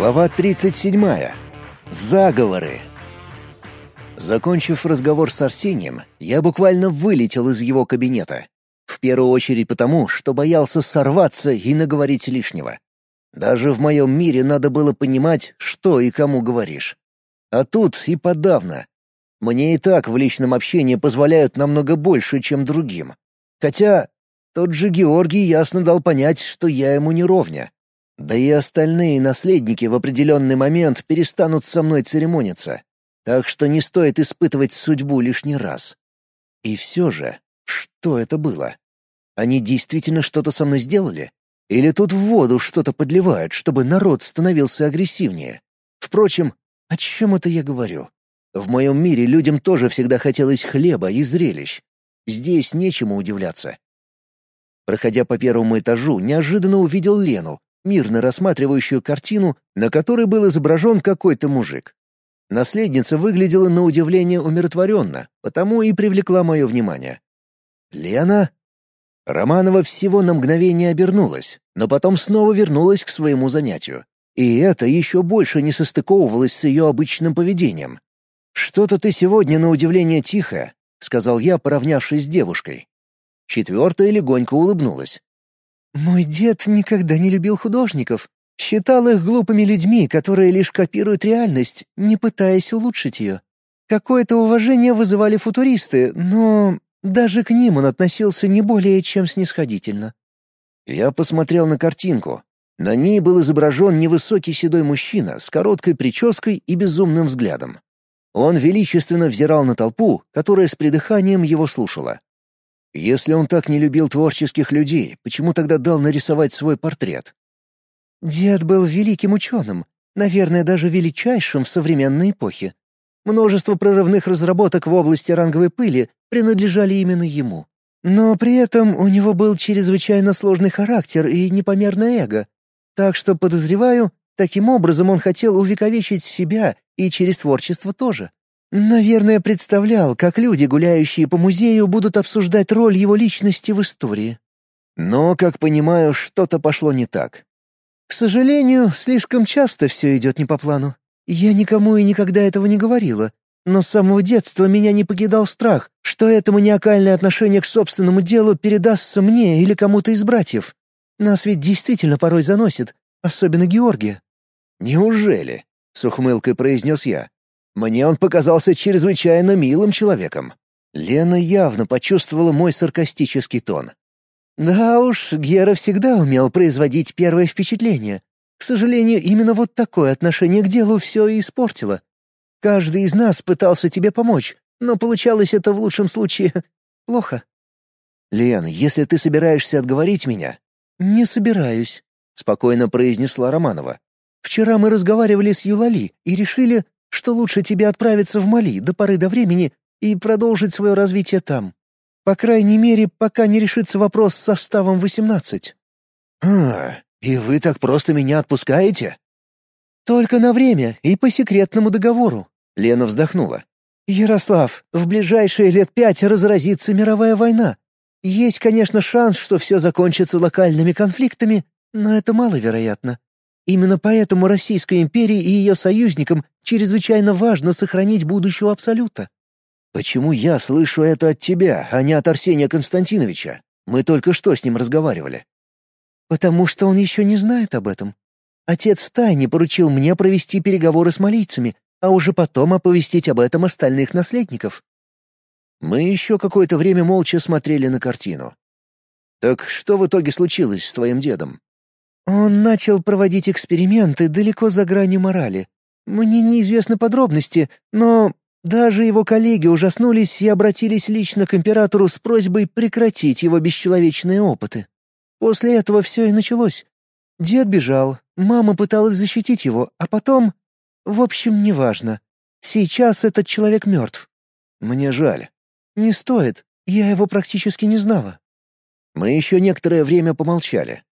Глава 37. Заговоры. Закончив разговор с Арсением, я буквально вылетел из его кабинета. В первую очередь потому, что боялся сорваться и наговорить лишнего. Даже в моем мире надо было понимать, что и кому говоришь. А тут и подавно. Мне и так в личном общении позволяют намного больше, чем другим. Хотя тот же Георгий ясно дал понять, что я ему не ровня. Да и остальные наследники в определенный момент перестанут со мной церемониться. Так что не стоит испытывать судьбу лишний раз. И все же, что это было? Они действительно что-то со мной сделали? Или тут в воду что-то подливают, чтобы народ становился агрессивнее? Впрочем, о чем это я говорю? В моем мире людям тоже всегда хотелось хлеба и зрелищ. Здесь нечему удивляться. Проходя по первому этажу, неожиданно увидел Лену, мирно рассматривающую картину, на которой был изображен какой-то мужик. Наследница выглядела на удивление умиротворенно, потому и привлекла мое внимание. «Лена?» Романова всего на мгновение обернулась, но потом снова вернулась к своему занятию. И это еще больше не состыковывалось с ее обычным поведением. «Что-то ты сегодня на удивление тихо», — сказал я, поравнявшись с девушкой. Четвертая легонько улыбнулась. Мой дед никогда не любил художников. Считал их глупыми людьми, которые лишь копируют реальность, не пытаясь улучшить ее. Какое-то уважение вызывали футуристы, но даже к ним он относился не более чем снисходительно. Я посмотрел на картинку. На ней был изображен невысокий седой мужчина с короткой прической и безумным взглядом. Он величественно взирал на толпу, которая с придыханием его слушала. Если он так не любил творческих людей, почему тогда дал нарисовать свой портрет? Дед был великим ученым, наверное, даже величайшим в современной эпохе. Множество прорывных разработок в области ранговой пыли принадлежали именно ему. Но при этом у него был чрезвычайно сложный характер и непомерное эго. Так что, подозреваю, таким образом он хотел увековечить себя и через творчество тоже. Наверное, представлял, как люди, гуляющие по музею, будут обсуждать роль его личности в истории. Но, как понимаю, что-то пошло не так. К сожалению, слишком часто все идет не по плану. Я никому и никогда этого не говорила, но с самого детства меня не покидал страх, что это маниакальное отношение к собственному делу передастся мне или кому-то из братьев. Нас ведь действительно порой заносит, особенно Георгия. «Неужели?» — с ухмылкой произнес я. Мне он показался чрезвычайно милым человеком. Лена явно почувствовала мой саркастический тон. Да уж, Гера всегда умел производить первое впечатление. К сожалению, именно вот такое отношение к делу все и испортило. Каждый из нас пытался тебе помочь, но получалось это в лучшем случае плохо. «Лен, если ты собираешься отговорить меня...» «Не собираюсь», — спокойно произнесла Романова. «Вчера мы разговаривали с Юлали и решили, что лучше тебе отправиться в Мали до поры до времени и продолжить свое развитие там. По крайней мере, пока не решится вопрос с составом 18. «А, и вы так просто меня отпускаете?» «Только на время и по секретному договору», — Лена вздохнула. «Ярослав, в ближайшие лет пять разразится мировая война. Есть, конечно, шанс, что все закончится локальными конфликтами, но это маловероятно. Именно поэтому Российской империи и ее союзникам чрезвычайно важно сохранить будущего Абсолюта. Почему я слышу это от тебя, а не от Арсения Константиновича? Мы только что с ним разговаривали. Потому что он еще не знает об этом. Отец втайне поручил мне провести переговоры с малийцами, а уже потом оповестить об этом остальных наследников. Мы еще какое-то время молча смотрели на картину. «Так что в итоге случилось с твоим дедом?» Он начал проводить эксперименты далеко за гранью морали. Мне неизвестны подробности, но даже его коллеги ужаснулись и обратились лично к императору с просьбой прекратить его бесчеловечные опыты. После этого все и началось. Дед бежал, мама пыталась защитить его, а потом... В общем, неважно. Сейчас этот человек мертв. Мне жаль. Не стоит, я его практически не знала. Мы еще некоторое время помолчали.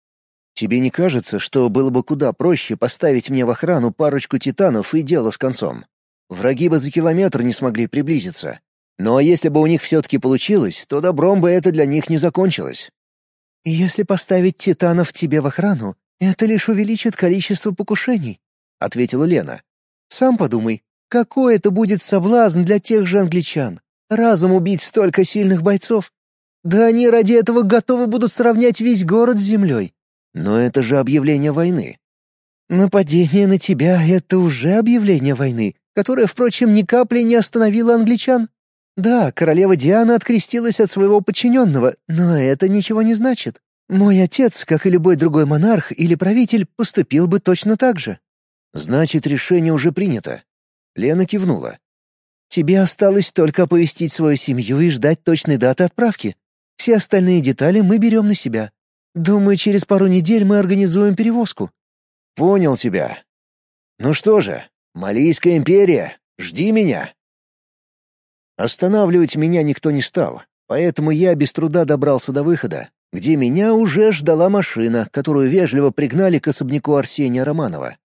Тебе не кажется, что было бы куда проще поставить мне в охрану парочку титанов и дело с концом? Враги бы за километр не смогли приблизиться. Ну а если бы у них все-таки получилось, то добром бы это для них не закончилось. Если поставить титанов тебе в охрану, это лишь увеличит количество покушений. — ответила Лена. «Сам подумай, какой это будет соблазн для тех же англичан? Разом убить столько сильных бойцов? Да они ради этого готовы будут сравнять весь город с землей. Но это же объявление войны. Нападение на тебя — это уже объявление войны, которое, впрочем, ни капли не остановило англичан. Да, королева Диана открестилась от своего подчиненного, но это ничего не значит. Мой отец, как и любой другой монарх или правитель, поступил бы точно так же. Значит, решение уже принято. Лена кивнула. Тебе осталось только оповестить свою семью и ждать точной даты отправки. Все остальные детали мы берем на себя. Думаю, через пару недель мы организуем перевозку». «Понял тебя. Ну что же, Малийская империя, жди меня». Останавливать меня никто не стал, поэтому я без труда добрался до выхода, где меня уже ждала машина, которую вежливо пригнали к особняку Арсения Романова.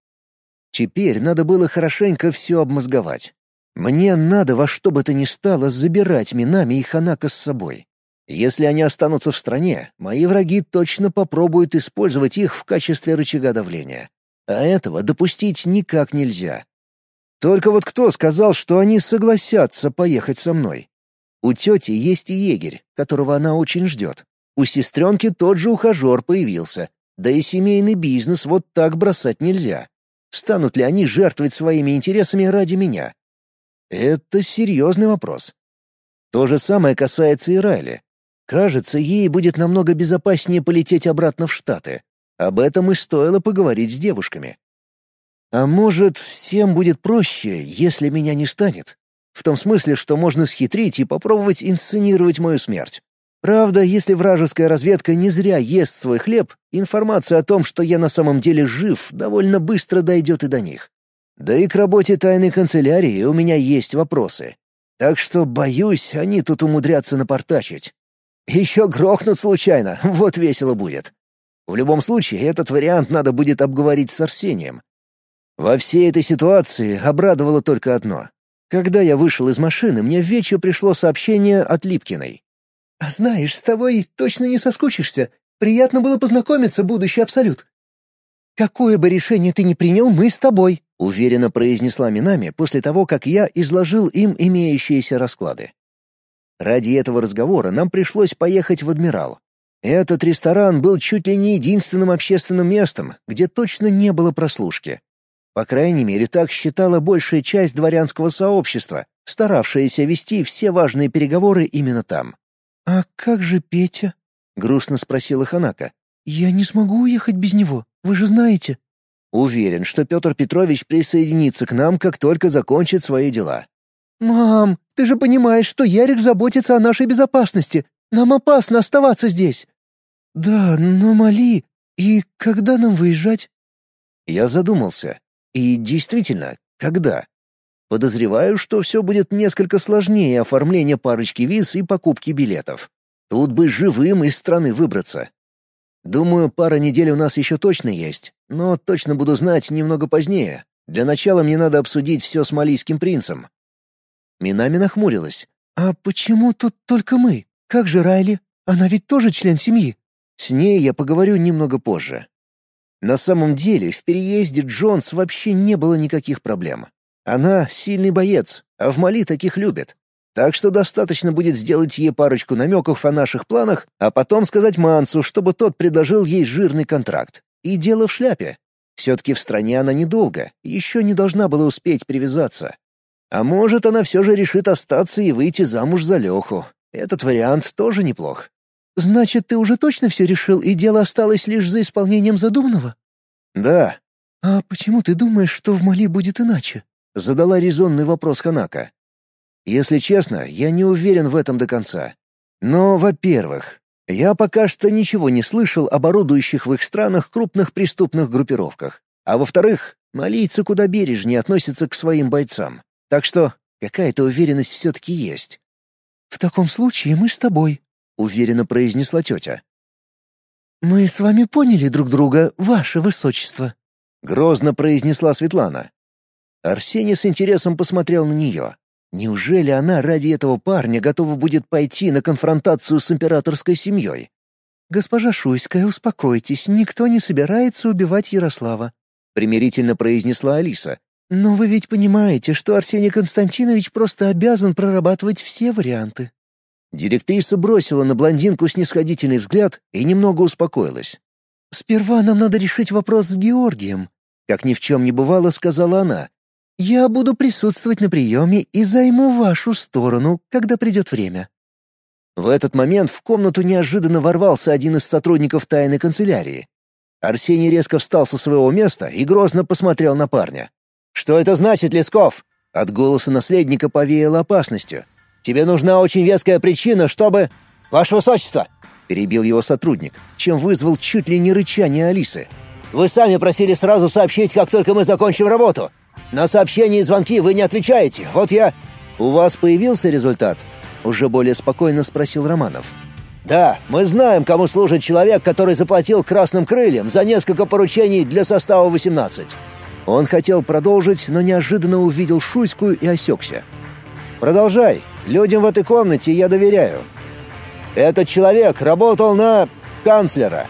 Теперь надо было хорошенько все обмозговать. Мне надо во что бы то ни стало забирать Минами и Ханака с собой. Если они останутся в стране, мои враги точно попробуют использовать их в качестве рычага давления. А этого допустить никак нельзя. Только вот кто сказал, что они согласятся поехать со мной? У тети есть егерь, которого она очень ждет. У сестренки тот же ухажер появился. Да и семейный бизнес вот так бросать нельзя. Станут ли они жертвовать своими интересами ради меня? Это серьезный вопрос. То же самое касается и Райли. Кажется, ей будет намного безопаснее полететь обратно в Штаты. Об этом и стоило поговорить с девушками. А может, всем будет проще, если меня не станет? В том смысле, что можно схитрить и попробовать инсценировать мою смерть. Правда, если вражеская разведка не зря ест свой хлеб, информация о том, что я на самом деле жив, довольно быстро дойдет и до них. Да и к работе тайной канцелярии у меня есть вопросы. Так что, боюсь, они тут умудрятся напортачить. Еще грохнут случайно, вот весело будет. В любом случае, этот вариант надо будет обговорить с Арсением. Во всей этой ситуации обрадовало только одно. Когда я вышел из машины, мне вечер пришло сообщение от Липкиной. «А знаешь, с тобой точно не соскучишься. Приятно было познакомиться, будущий Абсолют. Какое бы решение ты ни принял, мы с тобой», — уверенно произнесла Минами после того, как я изложил им имеющиеся расклады. Ради этого разговора нам пришлось поехать в «Адмирал». Этот ресторан был чуть ли не единственным общественным местом, где точно не было прослушки. По крайней мере, так считала большая часть дворянского сообщества, старавшаяся вести все важные переговоры именно там. «А как же Петя?» — грустно спросила Ханака. «Я не смогу уехать без него, вы же знаете». Уверен, что Петр Петрович присоединится к нам, как только закончит свои дела. «Мам, ты же понимаешь, что Ярик заботится о нашей безопасности. Нам опасно оставаться здесь». «Да, но Мали, и когда нам выезжать?» Я задумался. И действительно, когда? Подозреваю, что все будет несколько сложнее оформления парочки виз и покупки билетов. Тут бы живым из страны выбраться. Думаю, пара недель у нас еще точно есть, но точно буду знать немного позднее. Для начала мне надо обсудить все с малийским принцем. Минами нахмурилась. «А почему тут только мы? Как же Райли? Она ведь тоже член семьи». С ней я поговорю немного позже. На самом деле, в переезде Джонс вообще не было никаких проблем. Она сильный боец, а в Мали таких любят. Так что достаточно будет сделать ей парочку намеков о наших планах, а потом сказать Мансу, чтобы тот предложил ей жирный контракт. И дело в шляпе. Все-таки в стране она недолго, еще не должна была успеть привязаться. А может, она все же решит остаться и выйти замуж за Леху. Этот вариант тоже неплох. «Значит, ты уже точно все решил, и дело осталось лишь за исполнением задуманного?» «Да». «А почему ты думаешь, что в Мали будет иначе?» — задала резонный вопрос Ханака. «Если честно, я не уверен в этом до конца. Но, во-первых, я пока что ничего не слышал об орудующих в их странах крупных преступных группировках. А во-вторых, малийцы куда бережнее относятся к своим бойцам. Так что какая-то уверенность все-таки есть. «В таком случае мы с тобой», — уверенно произнесла тетя. «Мы с вами поняли друг друга, ваше высочество», — грозно произнесла Светлана. Арсений с интересом посмотрел на нее. Неужели она ради этого парня готова будет пойти на конфронтацию с императорской семьей? «Госпожа Шуйская, успокойтесь, никто не собирается убивать Ярослава. — примирительно произнесла Алиса. «Но вы ведь понимаете, что Арсений Константинович просто обязан прорабатывать все варианты». Директриса бросила на блондинку снисходительный взгляд и немного успокоилась. «Сперва нам надо решить вопрос с Георгием», — как ни в чем не бывало, сказала она. «Я буду присутствовать на приеме и займу вашу сторону, когда придет время». В этот момент в комнату неожиданно ворвался один из сотрудников тайной канцелярии. Арсений резко встал со своего места и грозно посмотрел на парня. «Что это значит, Лесков?» От голоса наследника повеяло опасностью. «Тебе нужна очень веская причина, чтобы...» «Ваше высочество!» — перебил его сотрудник, чем вызвал чуть ли не рычание Алисы. «Вы сами просили сразу сообщить, как только мы закончим работу. На сообщения и звонки вы не отвечаете. Вот я...» «У вас появился результат?» — уже более спокойно спросил Романов. «Да, мы знаем, кому служит человек, который заплатил красным крыльям за несколько поручений для состава 18». Он хотел продолжить, но неожиданно увидел Шуйскую и осекся. «Продолжай. Людям в этой комнате я доверяю. Этот человек работал на... канцлера.